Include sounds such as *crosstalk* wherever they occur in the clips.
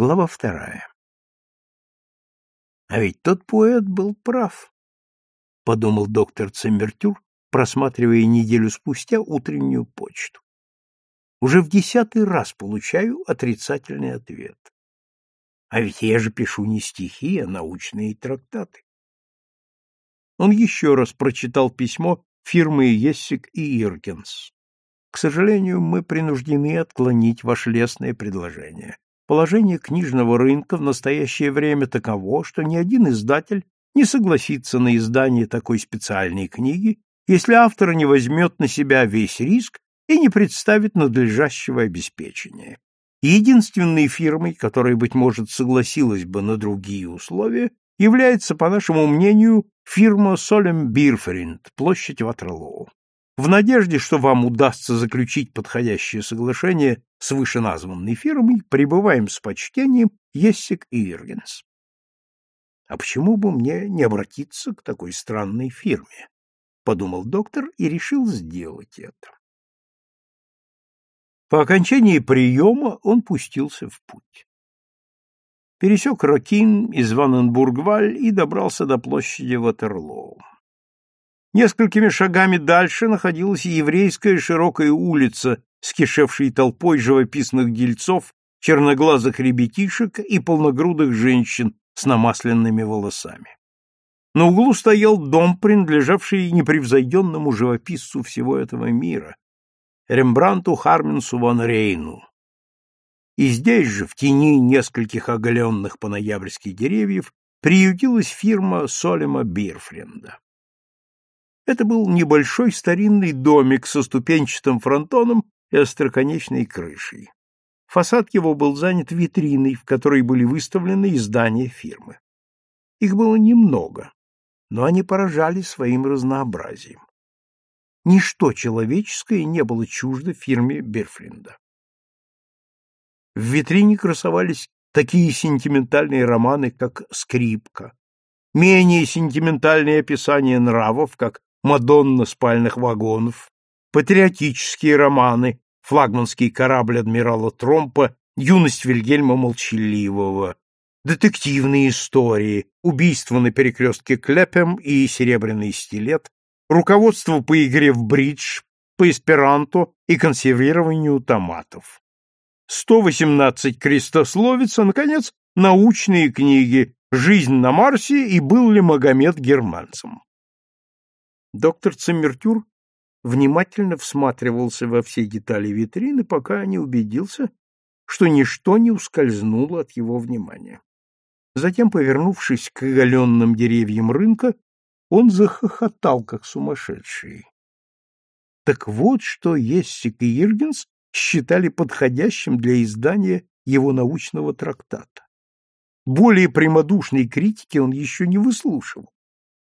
Глава вторая. А ведь тот поэт был прав, подумал доктор Циммертюр, просматривая неделю спустя утреннюю почту. Уже в десятый раз получаю отрицательный ответ. А ведь я же пишу не стихи, а научные трактаты. Он еще раз прочитал письмо фирмы Ессик и Иркинс. К сожалению, мы принуждены отклонить ваше лестное предложение. Положение книжного рынка в настоящее время таково, что ни один издатель не согласится на издание такой специальной книги, если автор не возьмет на себя весь риск и не представит надлежащего обеспечения. Единственной фирмой, которая, быть может, согласилась бы на другие условия, является, по нашему мнению, фирма Солем Бирфринд, площадь Ватерлоу. В надежде, что вам удастся заключить подходящее соглашение с вышеназванной фирмой, пребываем с почтением Ессик Иргенс. А почему бы мне не обратиться к такой странной фирме? подумал доктор и решил сделать это. По окончании приема он пустился в путь. Пересек Рокин и Званенбургваль и добрался до площади Ватерлоу. Несколькими шагами дальше находилась еврейская широкая улица с кишевшей толпой живописных дельцов, черноглазых ребятишек и полногрудых женщин с намасленными волосами. На углу стоял дом, принадлежавший непревзойденному живописцу всего этого мира, Рембранту Харменсу ван Рейну. И здесь же, в тени нескольких оголенных по-ноябрьски деревьев, приютилась фирма Солема Бирфренда. Это был небольшой старинный домик со ступенчатым фронтоном и остроконечной крышей. Фасад его был занят витриной, в которой были выставлены издания фирмы. Их было немного, но они поражали своим разнообразием. Ничто человеческое не было чуждо фирме Берфлинда. В витрине красовались такие сентиментальные романы, как «Скрипка», менее сентиментальные описания нравов, как «Мадонна спальных вагонов», патриотические романы, флагманский корабль адмирала Тромпа, юность Вильгельма Молчаливого, детективные истории, убийство на перекрестке Клепем и серебряный стилет, руководство по игре в бридж, по эсперанто и консервированию томатов. 118 крестословиц, наконец, научные книги «Жизнь на Марсе» и «Был ли Магомед германцем?». Доктор Циммертюр внимательно всматривался во все детали витрины, пока не убедился, что ничто не ускользнуло от его внимания. Затем, повернувшись к оголенным деревьям рынка, он захохотал, как сумасшедший. Так вот, что Ессик и Иргенс считали подходящим для издания его научного трактата. Более прямодушной критики он еще не выслушивал.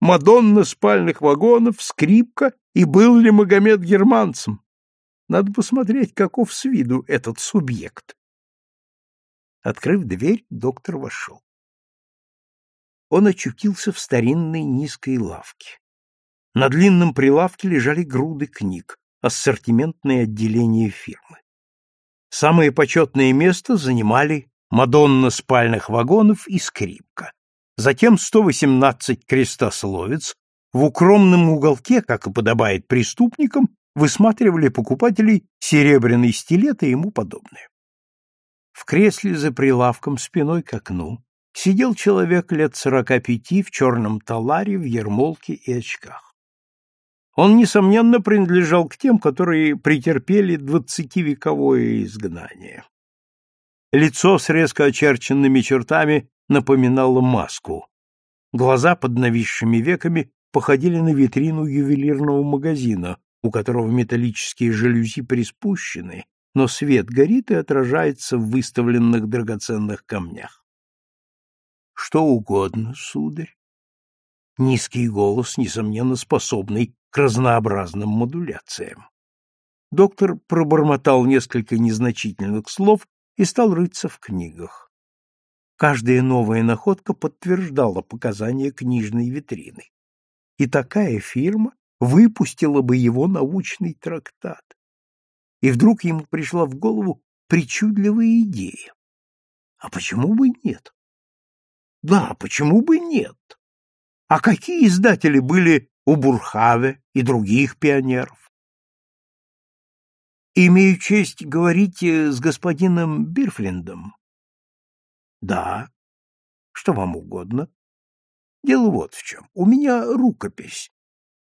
Мадонна спальных вагонов, скрипка и был ли Магомед германцем. Надо посмотреть, каков с виду этот субъект. Открыв дверь, доктор вошел. Он очутился в старинной низкой лавке. На длинном прилавке лежали груды книг, ассортиментное отделение фирмы. Самое почетное место занимали Мадонна спальных вагонов и скрипка затем 118 крестословец, в укромном уголке, как и подобает преступникам, высматривали покупателей серебряный стилет и ему подобное. В кресле за прилавком спиной к окну сидел человек лет сорока пяти в черном таларе, в ермолке и очках. Он, несомненно, принадлежал к тем, которые претерпели двадцативековое изгнание. Лицо с резко очерченными чертами напоминала маску. Глаза под нависшими веками походили на витрину ювелирного магазина, у которого металлические жалюзи приспущены, но свет горит и отражается в выставленных драгоценных камнях. — Что угодно, сударь. Низкий голос, несомненно, способный к разнообразным модуляциям. Доктор пробормотал несколько незначительных слов и стал рыться в книгах. Каждая новая находка подтверждала показания книжной витрины. И такая фирма выпустила бы его научный трактат. И вдруг ему пришла в голову причудливая идея. А почему бы нет? Да, почему бы нет? А какие издатели были у Бурхаве и других пионеров? Имею честь говорить э, с господином Бирфлиндом. Да. Что вам угодно? Дело вот в чем. У меня рукопись.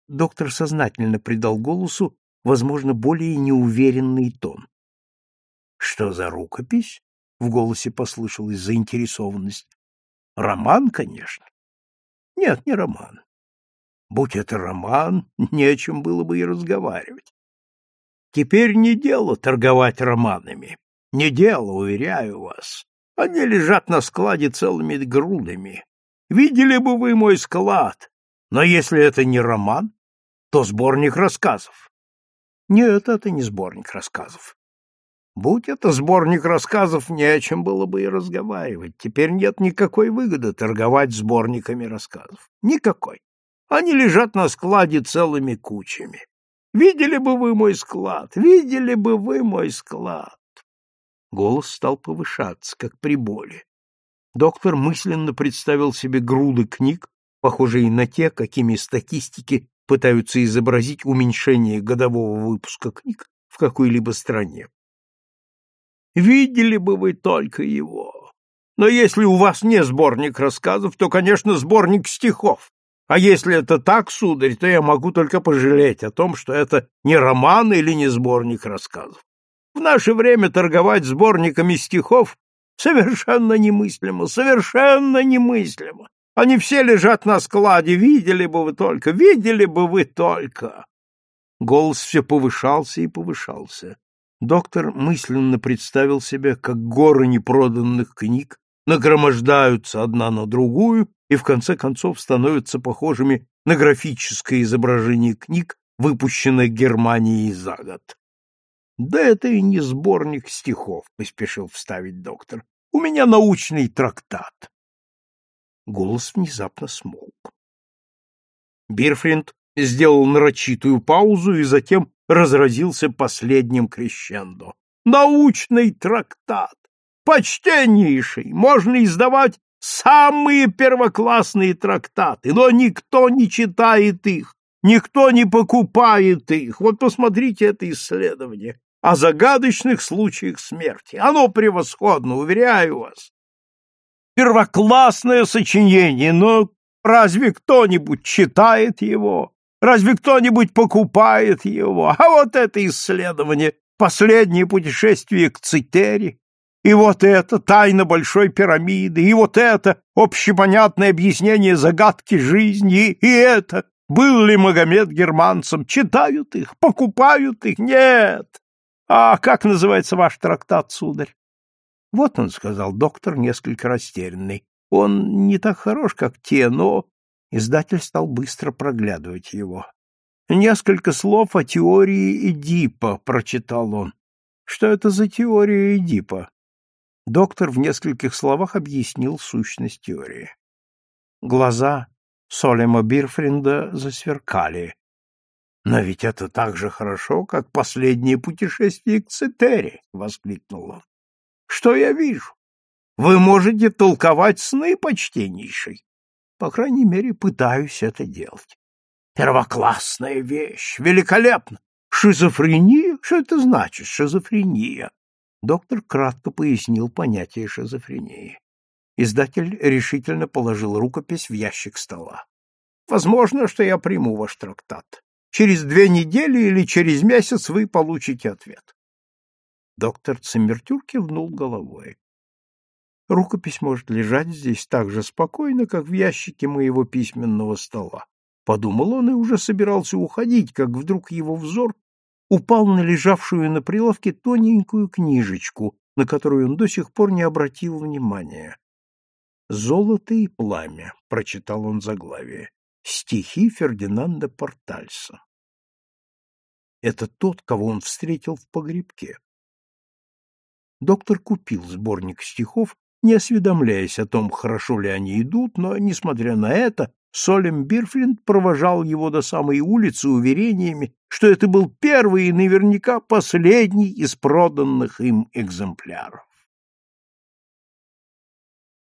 Доктор сознательно придал голосу, возможно, более неуверенный тон. Что за рукопись? В голосе послышалась заинтересованность. Роман, конечно. Нет, не роман. Будь это роман, *laughs* не о чем было бы и разговаривать. Теперь не дело торговать романами. Не дело, уверяю вас. Они лежат на складе целыми грудами. Видели бы вы мой склад. Но если это не роман, то сборник рассказов. Нет, это не сборник рассказов. Будь это сборник рассказов, не о чем было бы и разговаривать. Теперь нет никакой выгоды торговать сборниками рассказов. Никакой. Они лежат на складе целыми кучами. Видели бы вы мой склад, видели бы вы мой склад. Голос стал повышаться, как при боли. Доктор мысленно представил себе груды книг, похожие на те, какими статистики пытаются изобразить уменьшение годового выпуска книг в какой-либо стране. Видели бы вы только его. Но если у вас не сборник рассказов, то, конечно, сборник стихов. А если это так, сударь, то я могу только пожалеть о том, что это не роман или не сборник рассказов. В наше время торговать сборниками стихов совершенно немыслимо, совершенно немыслимо. Они все лежат на складе, видели бы вы только, видели бы вы только. Голос все повышался и повышался. Доктор мысленно представил себе, как горы непроданных книг нагромождаются одна на другую и в конце концов становятся похожими на графическое изображение книг, выпущенных Германией за год. Да это и не сборник стихов, поспешил вставить доктор. У меня научный трактат. Голос внезапно смолк. Бирфринд сделал нарочитую паузу и затем разразился последним крещендо. Научный трактат! Почтеннейший! Можно издавать самые первоклассные трактаты, но никто не читает их, никто не покупает их. Вот посмотрите это исследование о загадочных случаях смерти. Оно превосходно, уверяю вас. Первоклассное сочинение, но разве кто-нибудь читает его? Разве кто-нибудь покупает его? А вот это исследование, последнее путешествие к Цитери, и вот это тайна большой пирамиды, и вот это общепонятное объяснение загадки жизни, и это был ли Магомед германцем, читают их, покупают их? Нет. А как называется ваш трактат, сударь? Вот он, сказал доктор, несколько растерянный. Он не так хорош, как те, но Издатель стал быстро проглядывать его. «Несколько слов о теории Эдипа», — прочитал он. «Что это за теория Эдипа?» Доктор в нескольких словах объяснил сущность теории. Глаза Солема Бирфринда засверкали. «Но ведь это так же хорошо, как последнее путешествие к Цитери!» — воскликнул он. «Что я вижу? Вы можете толковать сны, почтеннейший. По крайней мере, пытаюсь это делать. Первоклассная вещь, великолепно. Шизофрения? Что это значит, шизофрения? Доктор кратко пояснил понятие шизофрении. Издатель решительно положил рукопись в ящик стола. Возможно, что я приму ваш трактат. Через две недели или через месяц вы получите ответ. Доктор Циммертюр кивнул головой. Рукопись может лежать здесь так же спокойно, как в ящике моего письменного стола. Подумал он и уже собирался уходить, как вдруг его взор упал на лежавшую на прилавке тоненькую книжечку, на которую он до сих пор не обратил внимания. «Золото и пламя», — прочитал он заглавие, — стихи Фердинанда Портальса. Это тот, кого он встретил в погребке. Доктор купил сборник стихов не осведомляясь о том, хорошо ли они идут, но, несмотря на это, Солем Бирфлинд провожал его до самой улицы уверениями, что это был первый и наверняка последний из проданных им экземпляров.